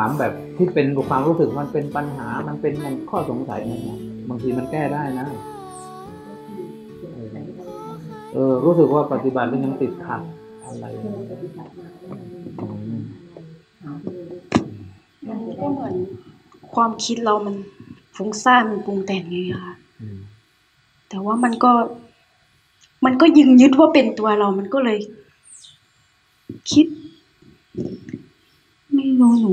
ามแบบที่เป็นความรู้สึกมันเป็นปัญหา มันเป็นมันข้อสงสัยนะบางทีมันแก้ได้นะ เออ รู้สึกว่าปฏิบัติแล้วยังติดขัดอะไรมันก็เหมือนความคิดเรามันฟุ้งซ่านมันปรุงแต่งไงค่ะแต่ว่ามันก็ มันก็ยึงยึดว่าเป็นตัวเรา มันก็เลย คิด ไม่รู้หนู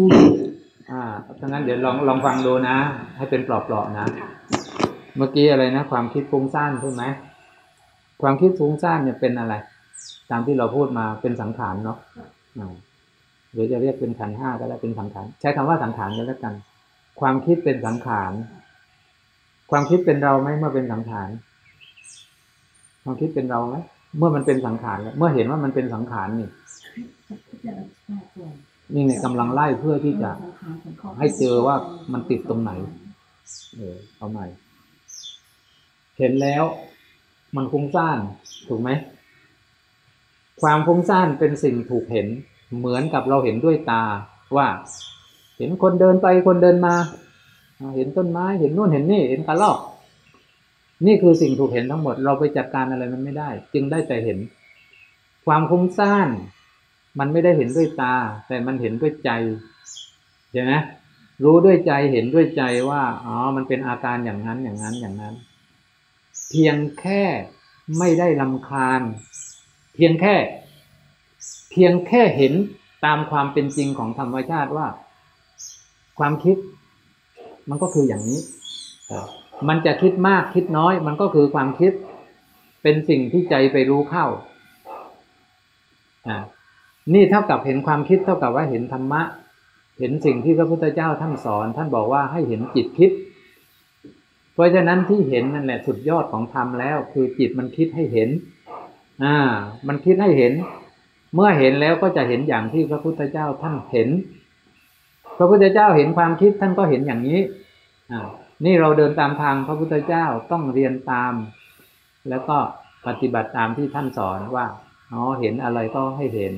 อ่าถ้างั้นเดี๋ยวลองลองฟังดูนะ ให้เป็นปลอบๆนะ เมื่อกี้อะไรนะ ความคิดฟุ้งซ่านใช่ไหมความคิดฟุ้งซ่านเนี่ยเป็นอะไร ตามที่เราพูดมาเป็นสังขารเนาะอ่าหรือจะเรียกเป็นขันธ์ห้าก็ได้เป็นสังขารใช้คำว่าสังขารก็แล้วกัน ความคิดเป็นสังขารความคิดเป็นเราไหมเมื่อเป็นสังขารความคิดเป็นเราไหมเมื่อมันเป็นสังขารแล้วเมื่อเห็นว่ามันเป็นสังขารนี่นี่เนี่ยกำลังไล่เพื่อที่จะ ให้เจอว่ามันติดตรงไหน เออเอาใหม่ เห็นแล้ว มันฟุ้งซ่านถูกไหม ความฟุ้งซ่านเป็นสิ่งถูกเห็น เหมือนกับเราเห็นด้วยตาว่า เห็นคนเดินไปคนเดินมา เห็นต้นไม้เห็นนู่นเห็นนี่ เห็นกระรอกนี่คือสิ่งถูกเห็นทั้งหมด เราไปจัดการอะไรมันไม่ได้ จึงได้แต่เห็น ความฟุ้งซ่าน มันไม่ได้เห็นด้วยตา แต่มันเห็นด้วยใจ เห็นไหมรู้ด้วยใจเห็นด้วยใจว่าอ๋อมันเป็นอาการอย่างนั้นอย่างนั้นอย่างนั้น เพียงแค่ไม่ได้ลำคาญ เพียงแค่ เพียงแค่เห็นตามความเป็นจริงของธรรมชาติว่า ความคิด มันก็คืออย่างนี้ มันจะคิดมากคิดน้อย มันก็คือความคิด เป็นสิ่งที่ใจไปรู้เข้าอ่านี่เท่ากับเห็นความคิดเท่ากับว่าเห็นธรรมะ เห็นสิ่งที่พระพุทธเจ้าท่านสอน ท่านบอกว่าให้เห็นจิตคิด เพราะฉะนั้นที่เห็นนั่นแหละสุดยอดของธรรมแล้ว คือจิตมันคิดให้เห็น อ่า มันคิดให้เห็น เมื่อเห็นแล้วก็จะเห็นอย่างที่พระพุทธเจ้าท่านเห็น พระพุทธเจ้าเห็นความคิดท่านก็เห็นอย่างนี้ อ่า นี่เราเดินตามทางพระพุทธเจ้าต้องเรียนตาม แล้วก็ปฏิบัติตามที่ท่านสอนว่า อ๋อ เห็นอะไรก็ให้เห็น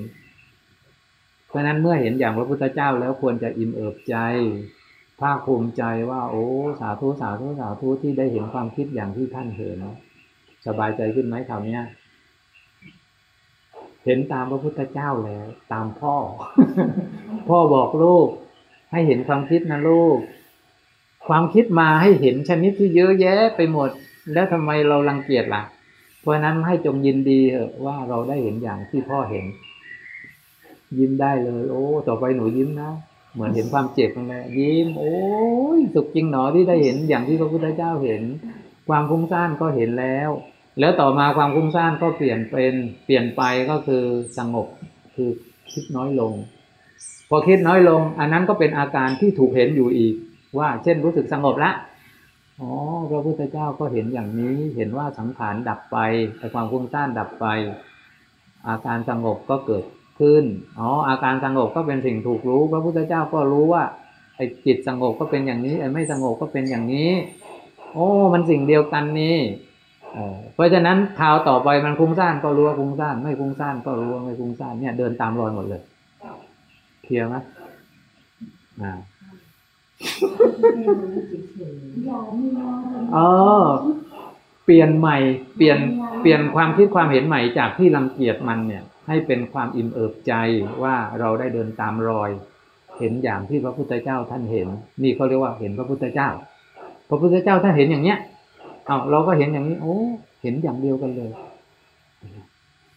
ราะฉะนั้นเมื่อเห็นอย่างพระพุทธเจ้าแล้วควรจะอิ่มเอิบใจ ภาคภูมิใจว่า โอ้ สาธุสาธุสาธุที่ได้เห็นความคิดอย่างที่ท่านเห็นสบายใจขึ้นไหมคราวนี้ยเห็นตามพระพุทธเจ้าแล้ว ตามพ่อ พ่อบอกลูก ให้เห็นความคิดนะลูก ความคิดมาให้เห็นชนิดที่เยอะแยะไปหมด แล้วทำไมเรารังเกียจล่ะ เพราะนั้นให้จงยินดีเถอะว่าเราได้เห็นอย่างที่พ่อเห็น ยิ้มได้เลย โอ้ ต่อไปหนูยิ้มนะเหมือนเห็นความเจ็บนั่นแหละยิ้ม โอ้ยสุขจริงหนอที่ได้เห็นอย่างที่พระพุทธเจ้าเห็น ความฟุ้งซ่านก็เห็นแล้ว แล้วต่อมาความฟุ้งซ่านก็เปลี่ยนเป็นเปลี่ยนไปก็คือสงบคือคิดน้อยลง พอคิดน้อยลง อันนั้นก็เป็นอาการที่ถูกเห็นอยู่อีก ว่าเช่นรู้สึกสงบละอ๋อพระพุทธเจ้าก็เห็นอย่างนี้เห็นว่าสังขารดับไปแต่ความฟุ้งซ่านดับไป อาการสงบก็เกิด ขึ้นอ๋ออาการสงบก็เป็นสิ่งถูกรู้ พระพุทธเจ้าก็รู้ว่าไอ้จิตสงบก็เป็นอย่างนี้ไอ้ไม่สงบก็เป็นอย่างนี้ โอ้ มันสิ่งเดียวกันนี่เออเพราะฉะนั้นคราวต่อไปมันฟุ้งซ่านก็รู้ว่าฟุ้งซ่าน ไม่ฟุ้งซ่านก็รู้ว่าไม่ฟุ้งซ่านเนี่ยเดินตามรอยหมดเลยเคลียร์ไหมอ่าเออเปลี่ยนใหม่ เปลี่ยนเปลี่ยนความคิดความเห็นใหม่จากที่รังเกียจมันเนี่ย ให้เป็นความอิ่มเอิบใจว่าเราได้เดินตามรอย เห็นอย่างที่พระพุทธเจ้าท่านเห็น นี่เขาเรียกว่าเห็นพระพุทธเจ้า พระพุทธเจ้าท่านเห็นอย่างเนี้ยเอาเราก็เห็นอย่างนี้ โอ้ เห็นอย่างเดียวกันเลย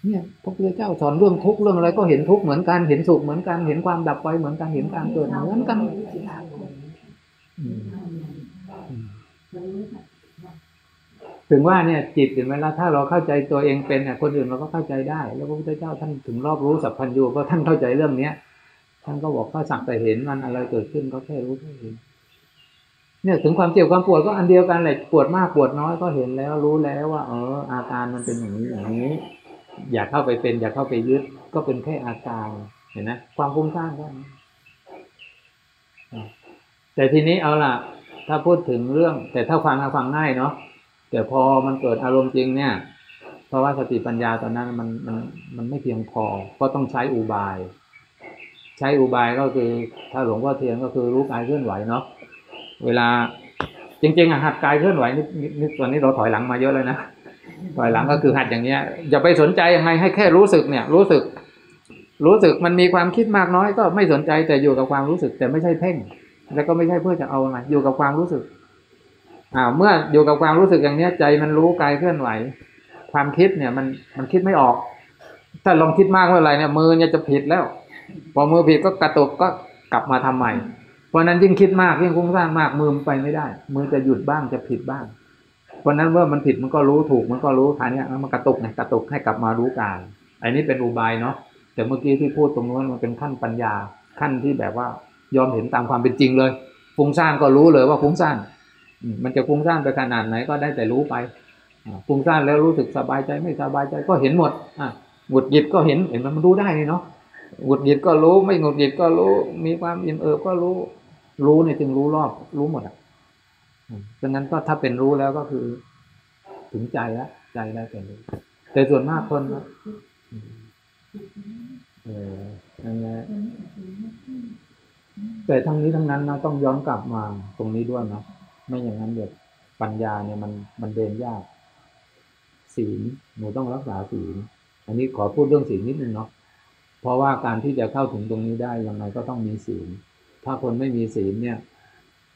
เนี่ยพระพุทธเจ้าสอนเรื่องทุกข์เรื่องอะไรก็เห็นทุกข์เหมือนกันเห็นสุขเหมือนกันเห็นความดับไปเหมือนกันเห็นการเกิดเหมือนกันอืมอืม ถึงว่าเนี่ยจิตเห็นไหมล่ะถ้าเราเข้าใจตัวเองเป็นเนี่ยคนอื่นเราก็เข้าใจได้ แล้วพระพุทธเจ้าท่านถึงรอบรู้สัพพัญญูก็ท่านเข้าใจเรื่องเนี้ยท่านก็บอกก็สักแต่เห็นมันอะไรเกิดขึ้นก็แค่รู้แค่เห็นเนี่ยถึงความเจ็บความปวดก็อันเดียวกันแหละปวดมากปวดน้อยก็เห็นแล้วรู้แล้วว่า เออ อาการมันเป็นอย่างนี้อย่างนี้ อยากเข้าไปเป็น อยากเข้าไปยึดก็เป็นแค่อาการเห็นไหมความฟุ้งซ่านก็แต่ทีนี้เอาล่ะ ถ้าพูดถึงเรื่อง แต่ถ้าฟังฟังง่ายเนาะ แต่พอมันเกิดอารมณ์จริงเนี่ย เพราะว่าสติปัญญาตอนนั้นมันมันมันไม่เพียงพอ ก็ต้องใช้อุบาย ใช้อุบายก็คือ ถ้าหลวงพ่อเทียนก็คือรู้กายเคลื่อนไหวเนาะเวลาจริงๆอะหัดกายเคลื่อนไหวนี่นี่ตอนนี้เราถอยหลังมาเยอะเลยนะถอยหลังก็คือหัดอย่างเงี้ยอย่าไปสนใจยังไงให้แค่รู้สึกเนี่ย รู้สึก รู้สึกมันมีความคิดมากน้อยก็ไม่สนใจแต่อยู่กับความรู้สึก แต่ไม่ใช่เพ่ง แล้วก็ไม่ใช่เพื่อจะเอาอะไรอยู่กับความรู้สึก อ่าเมื่ออยู่กับความรู้สึกอย่างเนี้ยใจมันรู้กายเคลื่อนไหว ความคิดเนี่ยมันมันคิดไม่ออก ถ้าลองคิดมากเมื่อไหร่เนี่ยมือเนี่ยจะผิดแล้ว พอมือผิดก็กระตุกก็กลับมาทำใหม่ เพราะนั้นยิ่งคิดมากยิ่งฟุ้งซ่านมากมือมันไปไม่ได้ มือจะหยุดบ้างจะผิดบ้าง เพราะนั้นเมื่อมันผิดมันก็รู้ถูกมันก็รู้ทางเนี้ยแล้วมันกระตุกไงกระตุกให้กลับมารู้กายอันนี้เป็นอุบายเนาะแต่เมื่อกี้ที่พูดตรงนู้นมันเป็นขั้นปัญญาขั้นที่แบบว่ายอมเห็นตามความเป็นจริงเลยฟุ้งซ่านก็รู้เลยว่าฟุ้งซ่าน มันจะฟุ้งซ่านไปขนาดไหนก็ได้แต่รู้ไปฟุ้งซ่านแล้วรู้สึกสบายใจไม่สบายใจก็เห็นหมดอะหงุดหงิดก็เห็นเห็นมันมันรู้ได้นี่เนาะหงุดหงิดก็รู้ ไม่หงุดหงิดก็รู้ มีความอิ่มเอิบก็รู้ รู้เนี่ยจึงรู้รอบรู้หมดอะดังนั้นก็ถ้าเป็นรู้แล้วก็คือ ถึงใจแล้วใจได้เป็นรู้แต่ส่วนมากคนก็อืมเออนั่นแหละแต่ทั้งนี้ทั้งนั้นนะต้องย้อนกลับมาตรงนี้ด้วยนะ ไม่อย่างนั้นเดี๋ยวปัญญาเนี่ยมันมันเดินยาก ศีลหนูต้องรักษาศีลอันนี้ขอพูดเรื่องศีลนิดนึงเนาะเพราะว่าการที่จะเข้าถึงตรงนี้ได้ยังไงก็ต้องมีศีลถ้าคนไม่มีศีลเนี่ย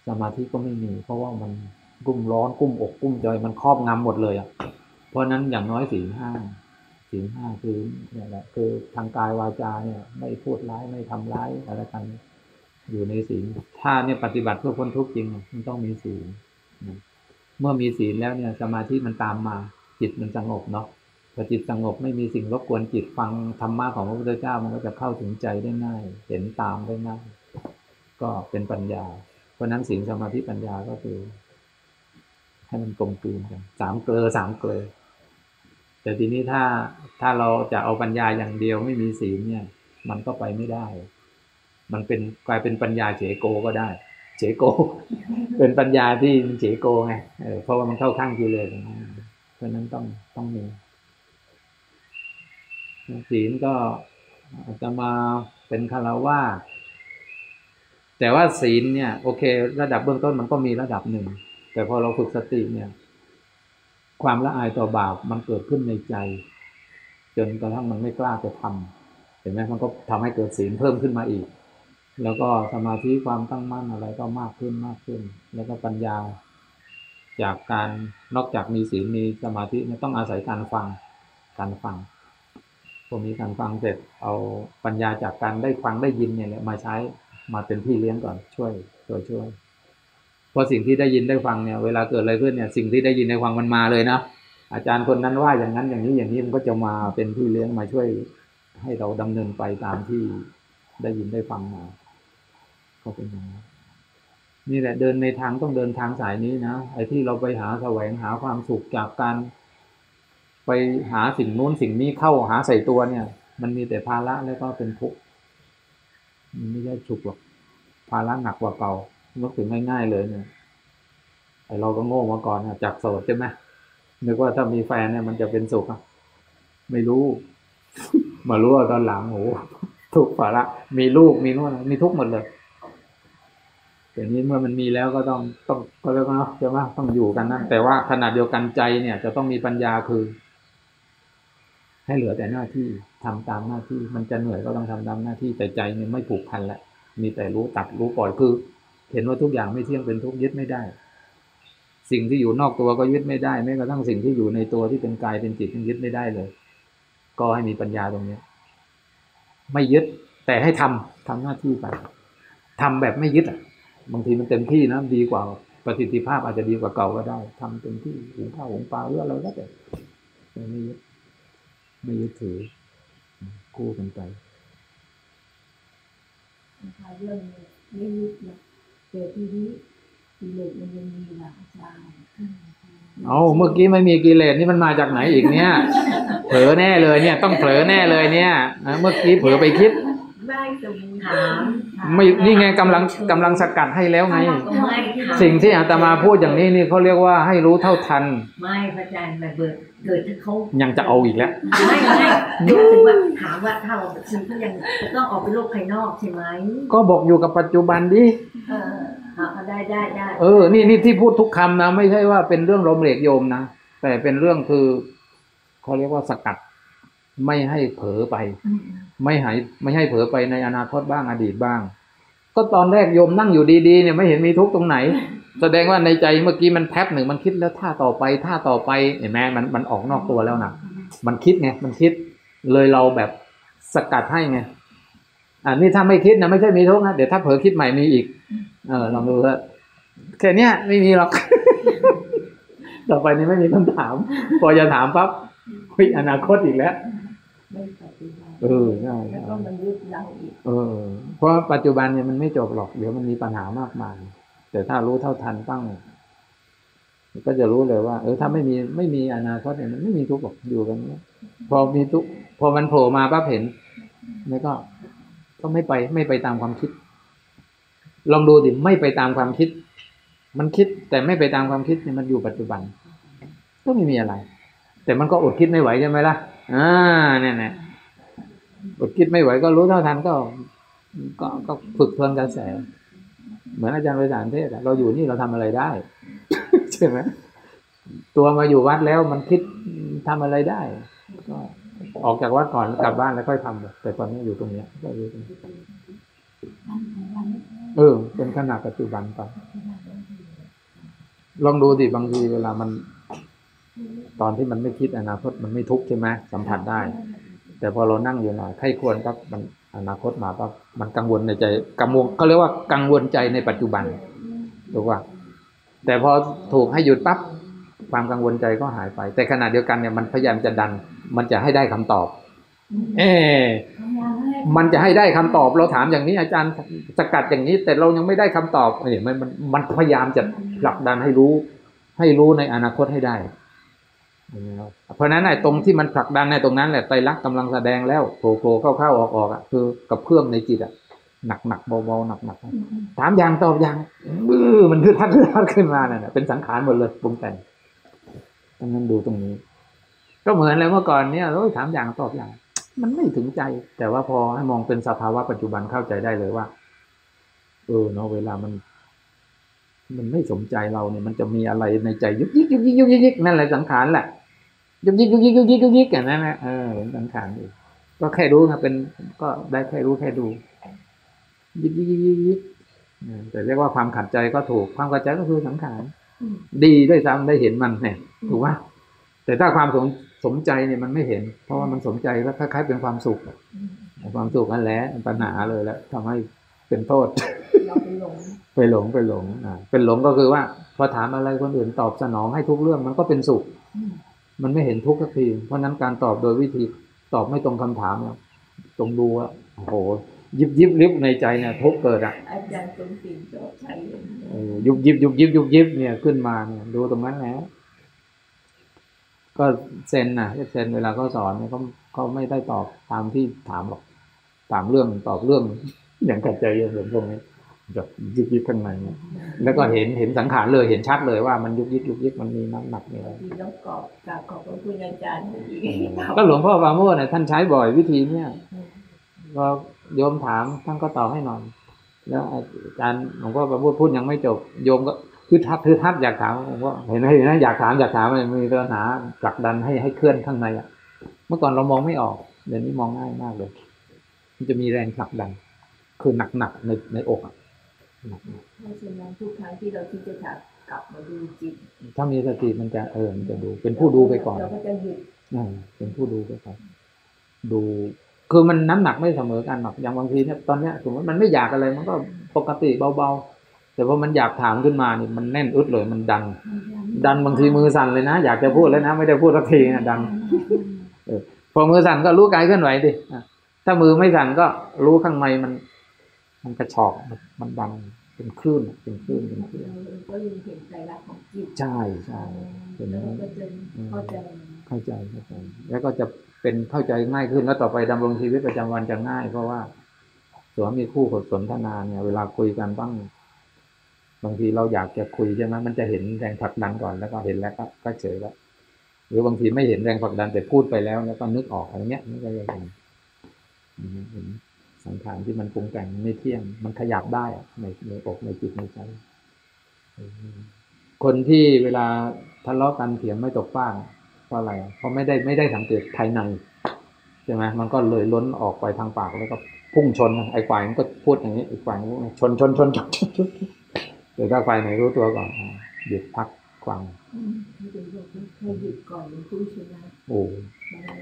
สมาธิก็ไม่มี เพราะว่ามันกุ้มร้อนกุ้มอกกุ้มใจมันครอบงำหมดเลยอะเพราะฉะนั้นอย่างน้อยศีลห้าศีลห้าคือเนี่ยแหละคือทางกายวาจาเนี่ย ไม่พูดร้ายไม่ทำร้ายอะไรกัน อยู่ในศีล ถ้าเนี่ยปฏิบัติเพื่อพ้นทุกข์จริง มันต้องมีศีลเมื่อมีศีลแล้วเนี่ยสมาธิมันตามมาจิตมันสงบเนาะพอจิตสงบไม่มีสิ่งรบกวนจิตฟังธรรมะของพระพุทธเจ้ามันก็จะเข้าถึงใจได้ง่าย เห็นตามได้ง่าย ก็เป็นปัญญา เพราะฉะนั้นศีลสมาธิปัญญาก็คือ ให้มันกลมกลืนกันสามเกลอสามเกลอแต่ทีนี้ถ้าถ้าเราจะเอาปัญญาอย่างเดียวไม่มีศีลเนี่ย มันก็ไปไม่ได้ มันเป็นกลายเป็นปัญญาเฉโกก็ได้ เฉโก เป็นปัญญาที่เฉโกไงเเพราะว่ามันเข้าข้างกิเลสเพราะนั้นต้องต้องมีศีลก็อาจจะมาเป็นคารวาแต่ว่าศีลเนี่ย โอเค ระดับเบื้องต้นมันก็มีระดับหนึ่ง แต่พอเราฝึกสติเนี่ย ความละอายต่อบาปมันเกิดขึ้นในใจ จนกระทั่งมันไม่กล้าจะทำเห็นไหมมันก็ทำให้เกิดศีลเพิ่มขึ้นมาอีก แล้วก็สมาธิความตั้งมั่นอะไรก็มากขึ้นมากขึ้น แล้วก็ปัญญา จากการนอกจากมีศีลมีสมาธิเนี่ยต้องอาศัยการฟังการฟังพอมีการฟังเสร็จเอาปัญญาจากการได้ฟังได้ยินเนี่ยแหละมาใช้มาเป็นพี่เลี้ยงก่อนช่วยช่วยช่วยเพราะสิ่งที่ได้ยินได้ฟังเนี่ยเวลาเกิดอะไรขึ้นเนี่ยสิ่งที่ได้ยินได้ฟังมันมาเลยนะอาจารย์คนนั้นว่าอย่างนั้นอย่างนี้อย่างนี้มันก็จะมาเป็นพี่เลี้ยงมาช่วย ให้เราดำเนินไปตามที่ได้ยินได้ฟังมา ก็เป็นอย่างนั้นนี่แหละเดินในทางต้องเดินทางสายนี้นะไอ้ที่เราไปหาแสวงหาความสุขจากการ ไปหาสิ่งนู้นสิ่งนี้เข้าหาใส่ตัวเนี่ย มันมีแต่ภาระแล้วก็เป็นทุกข์มันไม่ใช่สุขหรอกภาระหนักกว่าเก่านึกถึงง่ายๆเลยเนี่ยไอ้เราก็โง่มาก่อนนะจากโสดใช่ไหมนึกว่าถ้ามีแฟนเนี่ยมันจะเป็นสุขอะไม่รู้ มารู้ว่าตอนหลังโอ้โหทุกข์ภาระมีลูกมีนู่นมีทุกข์หมดเลย แต่นี้เมื่อมันมีแล้วก็ต้องต้องก็แล้วเนาะใช่ไหมต้องอยู่กันนั่นแต่ว่าขนาดเดียวกันใจเนี่ย จะต้องมีปัญญาคือ ให้เหลือแต่หน้าที่ทำตามหน้าที่ มันจะเหนื่อยก็ต้องทำตามหน้าที่แต่ใจเนี่ยไม่ผูกพันแล้วมีแต่รู้ตัดรู้ปล่อยคือ เห็นว่าทุกอย่างไม่เที่ยงเป็นทุกยึดไม่ได้ สิ่งที่อยู่นอกตัวก็ยึดไม่ได้แม้กระทั่งสิ่งที่อยู่ในตัวที่เป็นกายเป็นจิตยังยึดไม่ได้เลย ก็ให้มีปัญญาตรงเนี้ยไม่ยึดแต่ให้ทำทำหน้าที่ไปทำแบบไม่ยึดอะ บางทีมันเต็มที่นะดีกว่าประสิทธิภาพอาจจะดีกว่าเก่าก็ได้ทำเต็มที่หุงข้าวหุงปลาหรืออะไรก็แต่ไม่ยึดไม่ยึดถือ คู่กันไปนะคะเรื่องไม่ยึดนะแต่ทีนี้กิเลสมันยังมีหลากหลายเอาเมื่อกี้ไม่มีกิเลสนี่มันมาจากไหนอีกเนี่ย เผลอแน่เลยเนี่ย ต้องเผลอแน่เลยเนี่ยนะเมื่อกี้เผลอไปคิด ไม่สมบูรณ์ถามไม่นี่ไงกำลังกำลังสกัดให้แล้วไงไม่ถามสิ่งที่อาตมาพูดอย่างนี้นี่เขาเรียกว่าให้รู้เท่าทัน ไม่พระอาจารย์แบบเบิดเกิดถ้าเขายังจะเอาอีกแล้วไม่ไม่ดูถึงว่าถามว่าถ้าเราชีวิตเขายังจะต้องออกไปโลกภายนอกใช่ไหมก็บอกอยู่กับปัจจุบันดิเออเอาได้ได้ได้เออ นี่นี่ที่พูดทุกคำนะ ไม่ใช่ว่าเป็นเรื่องลมเหลกโยมนะแต่เป็นเรื่องคือเขาเรียกว่าสกัด ไม่ให้เผลอไป ไม่ให้ไม่ให้เผลอไปในอนาคตบ้างอดีตบ้าง ก็ตอนแรกโยมนั่งอยู่ดีๆเนี่ยไม่เห็นมีทุกข์ตรงไหน แสดงว่าในใจเมื่อกี้มันแพบหนึ่งมันคิดแล้วท่าต่อไปท่าต่อไปเห็นไหมมันมันออกนอกตัวแล้วนะมันคิดไงมันคิดเลยเราแบบสกัดให้ไงอ่านี่ถ้าไม่คิดนะไม่ใช่มีทุกข์นะเดี๋ยวถ้าเผลอคิดใหม่มีอีก เออลองดูว่าแค่เนี้ยไม่มีหรอก ต่อไปนี้ไม่มีคำถาม พอจะถามปั๊บเฮ้ยอนาคตอีกแล้วไม่ปฏิบัติ เออใช่แล้วก็มันยึดเราอีกเออ เพราะปัจจุบันเนี่ยมันไม่จบหรอก เดี๋ยวมันมีปัญหามากมาย แต่ถ้ารู้เท่าทันตั้ง ก็จะรู้เลยว่า เออ ถ้าไม่มีไม่มีอนาคตเนี่ยมันไม่มีทุกข์หรอกอยู่กันเนี้ยพอมีทุกข์พอมันโผล่มาปั๊บเห็นแล้วก็ ก็ไม่ไปไม่ไปตามความคิด ลองดูดิไม่ไปตามความคิด มันคิดแต่ไม่ไปตามความคิดเนี่ยมันอยู่ปัจจุบัน ก็ไม่มีอะไร แต่มันก็อดคิดไม่ไหวใช่ไหมล่ะอ่าเนี่ยเนี่ยอด คิดไม่ไหวก็รู้เท่าทันก็ ก็ก็ฝึกทวนกระแส เหมือนอาจารย์ไปสารเทศอะเราอยู่นี่เราทำอะไรได้ใช่ไหมตัวมาอยู่วัดแล้วมันคิดทำอะไรได้ ก็ออกจากวัดก่อนกลับบ้านแล้วค่อยทำแต่ตอนนี้อยู่ตรงเนี้ยก็อยู่ตรงนี้เออ เป็นขณะปัจจุบันไปลองดูดิบางทีเวลามัน ตอนที่มันไม่คิดอนาคตมันไม่ทุกข์ใช่ไหมสัมผัสได้ แต่พอเรานั่งอยู่หน่อยใครควรปั๊บมันอนาคตมาปั๊บมันกังวลในใจกังวลเขาเรียกว่ากังวลใจในปัจจุบันถูกป่ะแต่พอถูกให้หยุดปั๊บความกังวลใจก็หายไป แต่ขณะเดียวกันเนี่ยมันพยายามจะดัน มันจะให้ได้คำตอบ เอ๊มันจะให้ได้คำตอบ เราถามอย่างนี้อาจารย์สกัดอย่างนี้ แต่เรายังไม่ได้คำตอบเนี่ยมันมันพยายามจะผลักดันให้รู้ ให้รู้ในอนาคตให้ได้ เพราะฉะนั้นไอ้ตรงที่มันผลักดันในตรงนั้นแหละไตรลักษณ์กำลังแสดงแล้วโผล่โผล่เข้าเข้าออกออกอะคือกับเพื่อมในจิตอะหนักหนักเบาเบาหนักหนักถามอย่างตอบอย่างบื้อมันคือทัดทัดขึ้นมาเนี่ยเป็นสังขารหมดเลยปรุงแต่งดังนั้นดูตรงนี้ ก็เหมือนเลยเมื่อก่อนเนี่ยเราถามอย่างตอบอย่าง มันไม่ถึงใจ แต่ว่าพอให้มองเป็นสภาวะปัจจุบันเข้าใจได้เลยว่า เออเนาะเวลามัน มันไม่สมใจเราเนี่ย มันจะมีอะไรในใจยุกยิกยุกยิกยุกยิกนั่นแหละสังขารแหละ ยุกยิกยุกยิกยุกยิกยุกยิกอย่างนั้นนะเออเป็นสังขารอยู่ก็แค่รู้ครับเป็นก็ได้แค่รู้แค่ดูยิกยิกยิกยิกแต่เรียกว่าความขัดใจก็ถูกความขัดใจก็คือสังขารดีได้ซ้ำได้เห็นมันเนี่ย ถูกว่าแต่ถ้าความสมสมใจเนี่ยมันไม่เห็น เพราะว่ามันสมใจแล้วคล้ายๆเป็นความสุขความสุขนั่นแหละปัญหาเลยแล้วทำให้เป็นโทษไปหลงไปหลงไปหลงอ่าเป็นหลงก็คือว่า พอถามอะไรคนอื่นตอบสนองให้ทุกเรื่องมันก็เป็นสุข มันไม่เห็นทุกข์สักที เพราะฉะนั้นการตอบโดยวิธีตอบไม่ตรงคำถามเนี่ยตรงดูว่าโอ้โห ยิบยิบริบในใจเนี่ยทุกข์เกิดอะอาจารย์สมศรีชอบใช้อย่างนี้เออยุบยิบยุบยิบยุบยิบเนี่ยขึ้นมาเนี่ยดูตรงนั้นแหละก็เซนน่ะเซนเวลาเขาสอนเนี่ยเขาเขาไม่ได้ตอบตามที่ถามหรอกถามเรื่องตอบเรื่องอย่างขัดใจเรื่องพวกนี้ แบบยิบยิบข้างในเนี่ยแล้วก็เห็นเห็นสังขารเลยเห็นชัดเลยว่ามันยุบยิบยุบยิบมันมีน้ำหนักมีอะไรที่ต้องกรอบกราบขอบพระคุณอาจารย์อีกก็หลวงพ่อปราโมทเนี่ยท่านใช้บ่อยวิธีเนี่ยพอโยมถามท่านก็ตอบให้หน่อยแล้วอาจารย์หลวงพ่อปราโมทพูดยังไม่จบโยมก็คือทัดคือทัดอยากถามหลวงพ่อเห็นไหมเห็นไหมอยากถามอยากถามมันมีปัญหาผลักดันให้ให้เคลื่อนข้างในอะ เมื่อก่อนเรามองไม่ออกเดี๋ยวนี้มองง่ายมากเลย มันจะมีแรงผลักดัน คือหนักๆในในอกอะหนัก เพราะฉะนั้นทุกครั้งที่เราที่จะกลับมาดูจิต ถ้ามีสติมันจะเออมันจะดู เป็นผู้ดูไปก่อนเราก็จะหยุดอ่าเป็นผู้ดูไปก่อนดู คือมันน้ำหนักไม่เสมอกันหรอกอย่างบางทีเนี่ยตอนเนี้ยสมมติมันไม่อยากอะไรมันก็ปกติเบาๆแต่พอมันอยากถามขึ้นมานี่มันแน่นอึดเลยมันดัน ดันบางทีมือสั่นเลยนะ อยากจะพูดแล้วนะ ไม่ได้พูดสักทีนะดันเออพอมือสั่นก็รู้กายเคลื่อนไหวดิอะถ้ามือไม่สั่นก็รู้ข้างในมัน มันกระชอกมันมันดันเป็นคลื่นเป็นคลื่นเป็นคลื่นเราก็ยังเห็นใจรักของจิตใช่ใช่เห็นไหมเราก็จะเข้าใจเข้าใจเข้าใจแล้วก็จะเป็นเข้าใจง่ายขึ้นแล้วต่อไปดำรงชีวิตประจำวันจะง่าย เพราะว่าส่วนมีคู่สนทนาเนี่ย เวลาคุยกันบ้างบางทีเราอยากจะคุยใช่ไหมมันจะเห็นแรงผลักดันก่อนแล้วก็เห็นแล้วก็ก็เฉยแล้วหรือบางทีไม่เห็นแรงผลักดันแต่พูดไปแล้ว แล้วก็นึกออกอะไรเงี้ยนี่ก็จะเป็นอืมเห็น สังขารที่มันปรุงแต่งไม่เที่ยง มันขยับได้อะในในอกในจิตในใจอืมคนที่เวลาทะเลาะกันเถียงไม่ตกฟากเพราะอะไรอะเพราะไม่ได้ไม่ได้สังเกตภายในใช่ไหมมันก็เลยล้นออกไปทางปากแล้วก็พุ่งชนไอ้ฝ่ายมันก็พูดอย่างนี้อีกฝ่ายมันก็ชนชนชนชนชนชนแต่ถ้าฝ่ายไหนรู้ตัวก่อนอ่าหยุดพักฟังอืมให้เป็นบอกว่าให้หยุดก่อนมันพูดใช่ไหมโอ้โอ้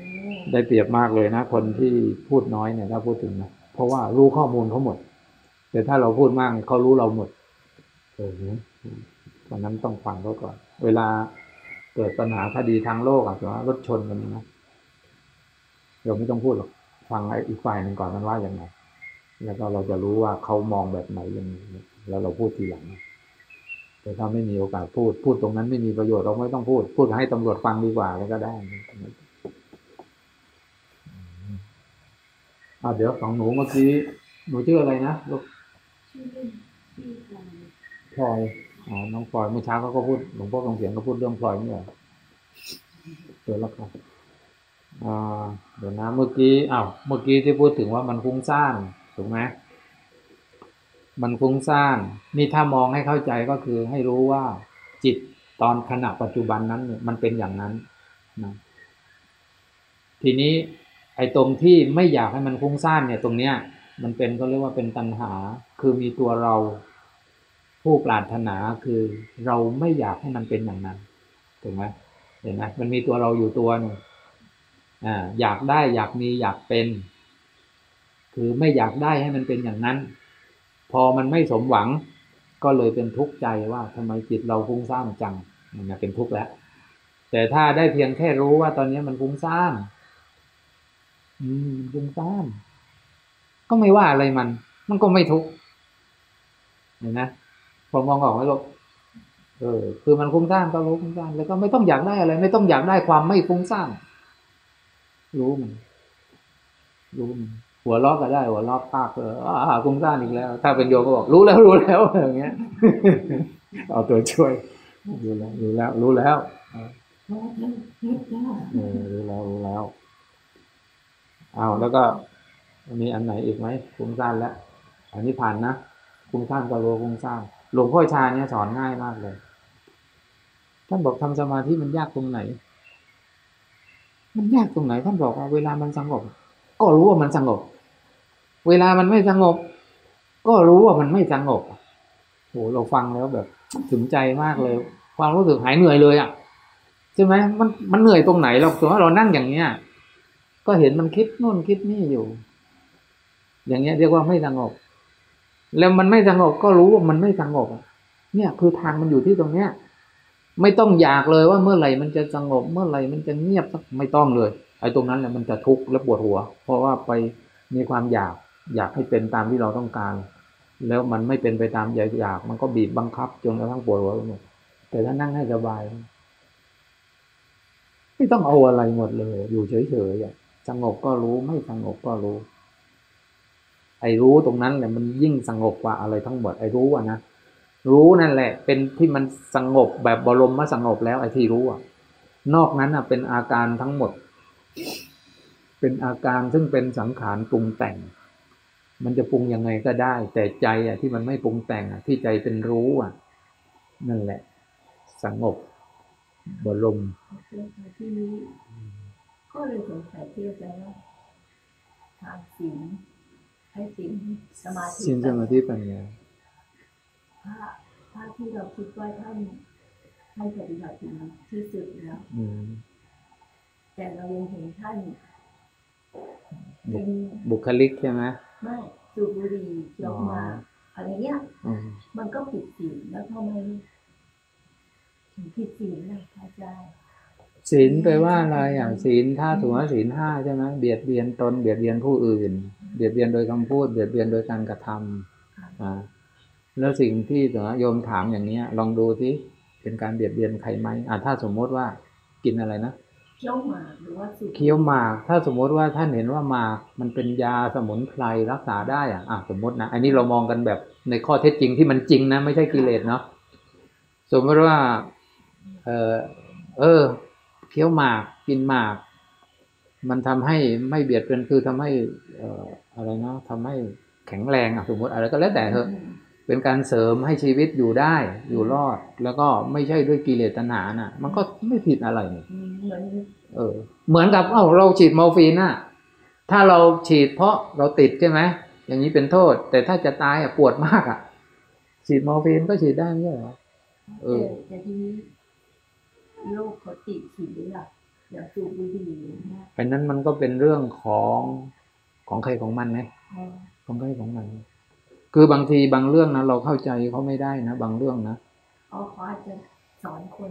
ได้เปรียบมากเลยนะ คนที่พูดน้อยเนี่ยถ้าพูดถึงนะ เพราะว่ารู้ข้อมูลเขาหมด แต่ถ้าเราพูดมากเขารู้เราหมดเออเพราะนั้นต้องฟังเขาก่อน เวลาเกิดปัญหาคดีทางโลกอะถือว่ารถชนกันนะเราไม่ต้องพูดหรอกฟังไอ้อีกฝ่ายหนึ่งก่อนมันว่าอย่างไงแล้วก็เราจะรู้ว่าเขามองแบบไหนยังไงแล้วเราพูดทีหลังแต่ถ้าไม่มีโอกาสพูด พูดตรงนั้นไม่มีประโยชน์เราไม่ต้องพูด พูดให้ตำรวจฟังดีกว่าแล้วก็ได้ อ่าเดี๋ยวของหนูเมื่อกี้หนูชื่ออะไรนะลูกชื่อเล่นชื่ออะไรพลอยอ๋อน้องพลอยเมื่อเช้าเขาก็พูดหลวงพ่อคงเสียงก็พูดเรื่องพลอยนี่แหละเดี๋ยวแล้วครับอ่าเดี๋ยวนะเมื่อกี้อ้าวเมื่อกี้ที่พูดถึงว่ามันฟุ้งซ่านถูกไหมมันฟุ้งซ่านนี่ถ้ามองให้เข้าใจก็คือให้รู้ว่าจิตตอนขณะปัจจุบันนั้น มันเป็นอย่างนั้นนะทีนี้ ไอ้ตรงที่ไม่อยากให้มันฟุ้งซ่านเนี่ยตรงเนี้ยมันเป็นก็เรียกว่าเป็นตัณหา คือมีตัวเราผู้ปรารถนาคือเราไม่อยากให้มันเป็นอย่างนั้นถูกไหมเห็นไหมมันมีตัวเราอยู่ตัวหนึ่งอ่าอยากได้อยากมีอยากเป็น คือไม่อยากได้ให้มันเป็นอย่างนั้น พอมันไม่สมหวัง ก็เลยเป็นทุกข์ใจว่าทำไมจิตเราฟุ้งซ่านจังมันเป็นทุกข์แล้ว แต่ถ้าได้เพียงแค่รู้ว่าตอนนี้มันฟุ้งซ่าน อืมมันฟุ้งซ่านก็ไม่ว่าอะไรมัน มันก็ไม่ทุกข์เห็นไหมพอมองออกไหมลูกเออ คือมันฟุ้งซ่านก็รู้ฟุ้งซ่านแล้วก็ไม่ต้องอยากได้อะไร ไม่ต้องอยากได้ความไม่ฟุ้งซ่านรู้มันรู้มันหัวล็อกก็ได้ หัวล็อกปากเอออ่าฟุ้งซ่านอีกแล้ว ถ้าเป็นโยก็บอกรู้แล้วรู้แล้วอย่างเงี้ยเอาตัวช่วยรู้แล้วรู้แล้วรู้แล้วรู้แล้วรู้แล้ว เอาแล้วก็มีอันไหนอีกไหมฟุ้งซ่านแล้วอันนี้ผ่านนะฟุ้งซ่านก็รู้ฟุ้งซ่านหลวงพ่อชาเนี่ยสอนง่ายมากเลย ท่านบอกทำสมาธิมันยากตรงไหน มันยากตรงไหน ท่านบอกว่าเวลามันสงบ ก็รู้ว่ามันสงบ เวลามันไม่สงบ ก็รู้ว่ามันไม่สงบโหเราฟังแล้วแบบถึงใจมากเลย ความรู้สึกหายเหนื่อยเลยอะใช่ไหมมันมันเหนื่อยตรงไหนเราถือว่าเรานั่งอย่างเนี้ย ก็เห็นมันคิดนู่นคิดนี่อยู่ อย่างเงี้ยเรียกว่าไม่สงบ แล้วมันไม่สงบก็รู้ว่ามันไม่สงบเนี่ยคือทางมันอยู่ที่ตรงเนี้ย ไม่ต้องอยากเลยว่าเมื่อไหร่มันจะสงบ เมื่อไหร่มันจะเงียบสักไม่ต้องเลยไอ้ตรงนั้นแหละมันจะทุกข์และปวดหัว เพราะว่าไปมีความอยากอยากให้เป็นตามที่เราต้องการ แล้วมันไม่เป็นไปตามอยากอยากมันก็บีบบังคับจนกระทั่งปวดหัวไปหมดแต่ถ้านั่งให้สบาย ไม่ต้องเอาอะไรหมดเลย อยู่เฉยๆอะ สงบก็รู้ไม่สงบก็รู้ ไอ้รู้ตรงนั้นแหละมันยิ่งสงบกว่าอะไรทั้งหมดไอ้รู้อะนะรู้นั่นแหละ เป็นที่มันสงบแบบบรมมาสงบแล้วไอ้ที่รู้อะนอกนั้นอะเป็นอาการทั้งหมด เป็นอาการซึ่งเป็นสังขารปรุงแต่ง มันจะปรุงยังไงก็ได้ แต่ใจอะที่มันไม่ปรุงแต่งอะที่ใจเป็นรู้อะนั่นแหละ สงบบรมที่นี้ ก็เลยสงสัยที่อาจารย์ว่าทางศีลให้ศีลสมาธิสินสมาธิปัญญาถ้าถ้าที่เราคิดว่าท่านให้ปฏิบัติดีที่สุดแล้วอืมแต่เรายังเห็นท่านบุเป็คนบุคลิกใช่ไหมไม่สูบบุหรี่เคี้ยวหมากอะไรเงี้ยอืมมันก็ผิดศีลแล้วทำไมถึงผิดศีลล่ะพระอาจารย์ ศีลแปลว่าอะไรอะศีลถ้าถือว่าศีลห้าใช่ไหมเบียดเบียนตนเบียดเบียนผู้อื่น เบียดเบียนโดยคำพูด เบียดเบียนโดยการกระทำอ่าแล้วสิ่งที่ถือว่าโยมถามอย่างเนี้ย ลองดูที่เป็นการเบียดเบียนใครไหมอ่าถ้าสมมติว่ากินอะไรนะเคี้ยวหมากหรือว่าสูบเคี้ยวหมาก ถ้าสมมติว่าท่านเห็นว่าหมากมันเป็นยาสมุนไพรรักษาได้อะอะสมมตินะอันนี้เรามองกันแบบในข้อเท็จจริงที่มันจริงนะ ไม่ใช่กิเลสเนาะสมมติว่า เออเออ เคี้ยวหมากกินหมาก มันทำให้ไม่เบียดเบียนคือทำให้เอ่ออะไรนะทำให้แข็งแรงอะสมมติอะไรก็แล้วแต่เถอะเป็นการเสริมให้ชีวิตอยู่ได้อยู่รอด แล้วก็ไม่ใช่ด้วยกิเลสตัณหาน่ะ มันก็ไม่ผิดอะไรนี่อืมเหมือนเออ เหมือนกับเอ้าเราฉีดมอร์ฟีนน่ะ ถ้าเราฉีดเพราะเราติดใช่ไหมอย่างนี้เป็นโทษ แต่ถ้าจะตายอะปวดมากอะฉีดมอร์ฟีนก็ฉีดได้ไม่ใช่เหรอเออแต่แต่ทีนี้ โรคเขาติดสีล่ะอย่างสูบบุหรี่อย่างเงี้ยอันนั้นมันก็เป็นเรื่องของของใครของมันไงอ๋อของใครของมัน คือบางทีบางเรื่องนะเราเข้าใจเขาไม่ได้นะบางเรื่องนะอ๋อเขาอาจจะสอนคน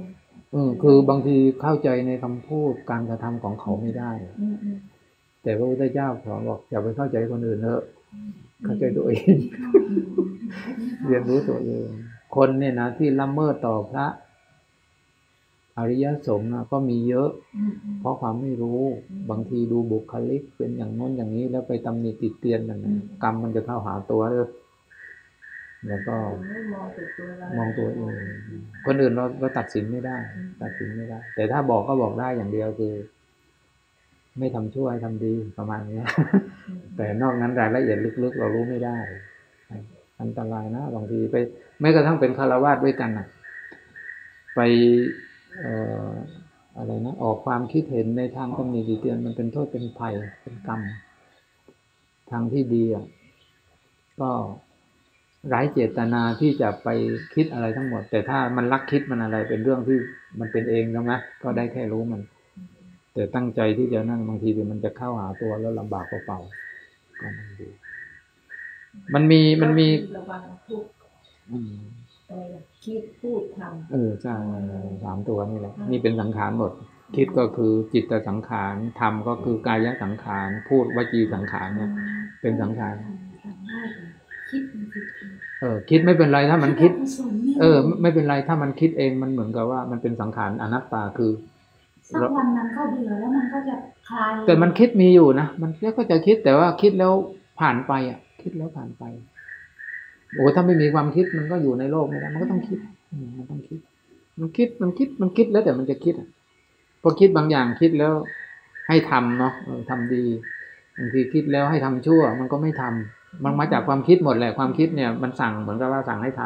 เออคือบางทีเข้าใจในคำพูดการกระทำของเขาไม่ได้อืมอืมแต่พระพุทธเจ้าสอนบอกอย่าไปเข้าใจคนอื่นเถอะเข้าใจตัวเองอืมเรียนรู้ตัวเอง คนเนี่ยนะที่ละเมิดต่อพระ อริยสงฆ์นะก็มีเยอะอืมอืมเพราะความไม่รู้บางทีดูบุคลิกเป็นอย่างโน้นอย่างนี้แล้วไปตำหนิติดเตียนกันนะกรรมมันจะเข้าหาตัวเลยแล้วก็ไม่มองแต่ตัวเรามองตัวเองคนอื่นเราเราตัดสินไม่ได้ ตัดสินไม่ได้ แต่ถ้าบอกก็บอกได้อย่างเดียวคือ ไม่ทำชั่วให้ทำดีประมาณเนี้ยอืมแต่นอกนั้นรายละเอียดลึกๆ เรารู้ไม่ได้อันตรายนะบางทีไปแม้กระทั่งเป็นคารวาสด้วยกันนะไปเอ่ออะไรนะออกความคิดเห็นในทางตำหนิติเตียนมันเป็นโทษเป็นภัยเป็นกรรม ทางที่ดีอะก็ไร้เจตนาที่จะไปคิดอะไรทั้งหมด แต่ถ้ามันลักคิดมันอะไรเป็นเรื่องที่มันเป็นเองแล้วนะก็ได้แค่รู้มัน แต่ตั้งใจที่จะนั่งบางทีเดี๋ยวมันจะเข้าหาตัวแล้วลำบากเปล่าๆก็ไม่ดีมันมีมันมีระวังพูด อืมอะไรนะคิดพูดทเออใช่สามตัวนี่แหละ นี่เป็นสังขารหมด คิดก็คือจิตสังขารธรรมก็คือกายสังขาร พูดวจีสังขารำเนี่ย เป็นสังขารทำได้เลยคิดมันคือเออคิดไม่เป็นไรถ้ามันคิดกุศลนี่เออ ไม่เป็นไรถ้ามันคิดเองมันเหมือนกับว่ามันเป็นสังขารอนัตตาคือสักวันมันก็เบื่อแล้วมันก็จะคลายแต่มันคิดมีอยู่นะมันก็จะคิดแต่ว่าคิดแล้วผ่านไปอะ คิดแล้วผ่านไป โอ้ถ้าไม่มีความคิดมันก็อยู่ในโลกไม่ได้มันก็ต้องคิดมันต้องคิด มันคิดมันคิดมันคิดแล้วแต่มันจะคิดพอคิดบางอย่างคิดแล้วให้ทำเนาะเออทำดีบางทีคิดแล้วให้ทำชั่ว มันก็ไม่ทำมันมาจากความคิดหมดแหละความคิดเนี่ย มันสั่งเหมือนกับว่าสั่งให้ท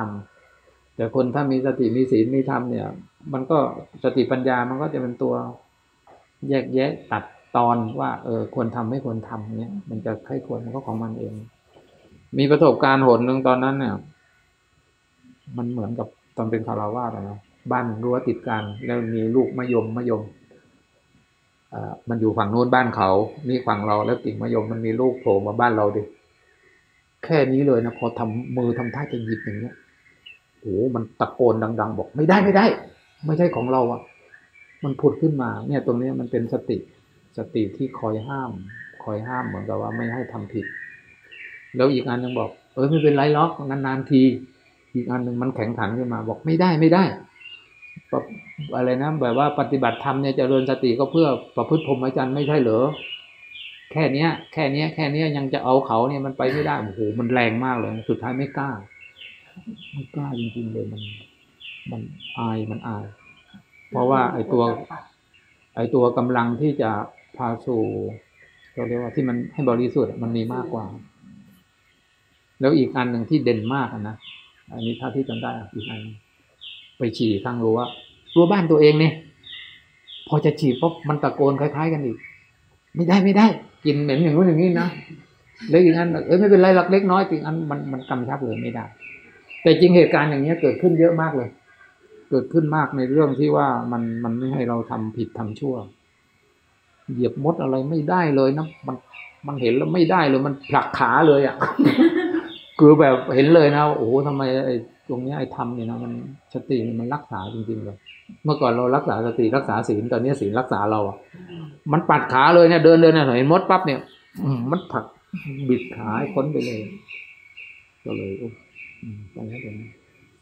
ำแต่คนถ้ามีสติมีศีลมีธรรมเนี่ย มันก็สติปัญญามันก็จะเป็นตัวแยกแยะตัดตอนว่า เออควรทำไม่ควรทำเนี่ย มันจะใครควรมันก็ของมันเอง มีประสบการณ์หนหนึ่งตอนนั้นเนี่ย มันเหมือนกับตอนเป็นคาราวาสนะบ้านรั้วติดกัน แล้วมีลูกมะยมมะยมอ่อมันอยู่ฝั่งนู้นบ้านเขานี่ฝั่งเราแล้วกิ่งมะยมมันมีลูกโผล่มาบ้านเราดิแค่นี้เลยนะพอทำมือทำท่าจะหยิบอย่างเงี้ยโอ้โหมันตะโกนดัง ๆ บอกไม่ได้ไม่ได้ ไม่ใช่ของเราอะมันผุดขึ้นมา เนี่ย ตรงนี้มันเป็นสติ สติที่คอยห้าม คอยห้ามเหมือนกับว่าไม่ให้ทำผิด แล้วอีกอันหนึงบอก เออไม่เป็นไรล็อกนานๆที อีกอันหนึ่งมันแข็งขันขึ้นมา บอกไม่ได้ไม่ได้ปะอะไรนะแบบว่าปฏิบัติธรรมเนี่ยเจริญสติก็เพื่อประพฤติพรหมจรรย์ไม่ใช่เหรอแค่เนี้ย แค่เนี้ย แค่เนี้ยยังจะเอาเขาเนี่ยมันไปไม่ได้โอ้โหมันแรงมากเลย สุดท้ายไม่กล้าไม่กล้าจริงๆเลยมัน มันอายมันอาย เพราะว่าไอ้ตัว ไอ้ตัวกำลังที่จะพาสู่เราเรียกว่าที่มันให้บริสุทธิ์มันมีมากกว่า แล้วอีกอันหนึ่งที่เด่นมากนะอันนี้ถ้าที่จำได้อีกอัน ไปฉี่ข้างรั้วรั้วบ้านตัวเองเนี่ยพอจะฉี่ปุ๊บมันตะโกนคล้ายๆ กันอีก ไม่ได้ไม่ได้กลินเหม็นอย่างนู้นอย่างนี้นะแล้วอีกอันเอ้ยไม่เป็นไรหรอกเล็กน้อยอีกอันมันมันกำชับเลยไม่ได้ แต่จริงเหตุการณ์อย่างเนี้ยเกิดขึ้นเยอะมากเลย เกิดขึ้นมากในเรื่องที่ว่ามันมันไม่ให้เราทำผิดทำชั่ว เหยียบมดอะไรไม่ได้เลยนะมันมันเห็นแล้วไม่ได้เลยมันผลักขาเลยอะ่ะ คือแบบเห็นเลยนะโอ้โหทำไมไอ้ตรงเนี้ยไอ้ทำเนี่ยนะมันสติมันรักษาจริงๆเลยเมื่อก่อนเรารักษาสติรักษาศีลตอนนี้ศีลรักษาเราอะ่ะมันปัดขาเลยเนี่ยเดินเดินเนี่ยเห็นมดปั๊บเนี่ยอืมมันผลักบิดขาให้พ้นไปเลย ก็เลยโอ้อืมไปแล้วเดี๋ยวนี้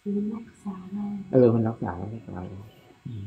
ศีลรักษาได้เออมันรักษารักษาอืม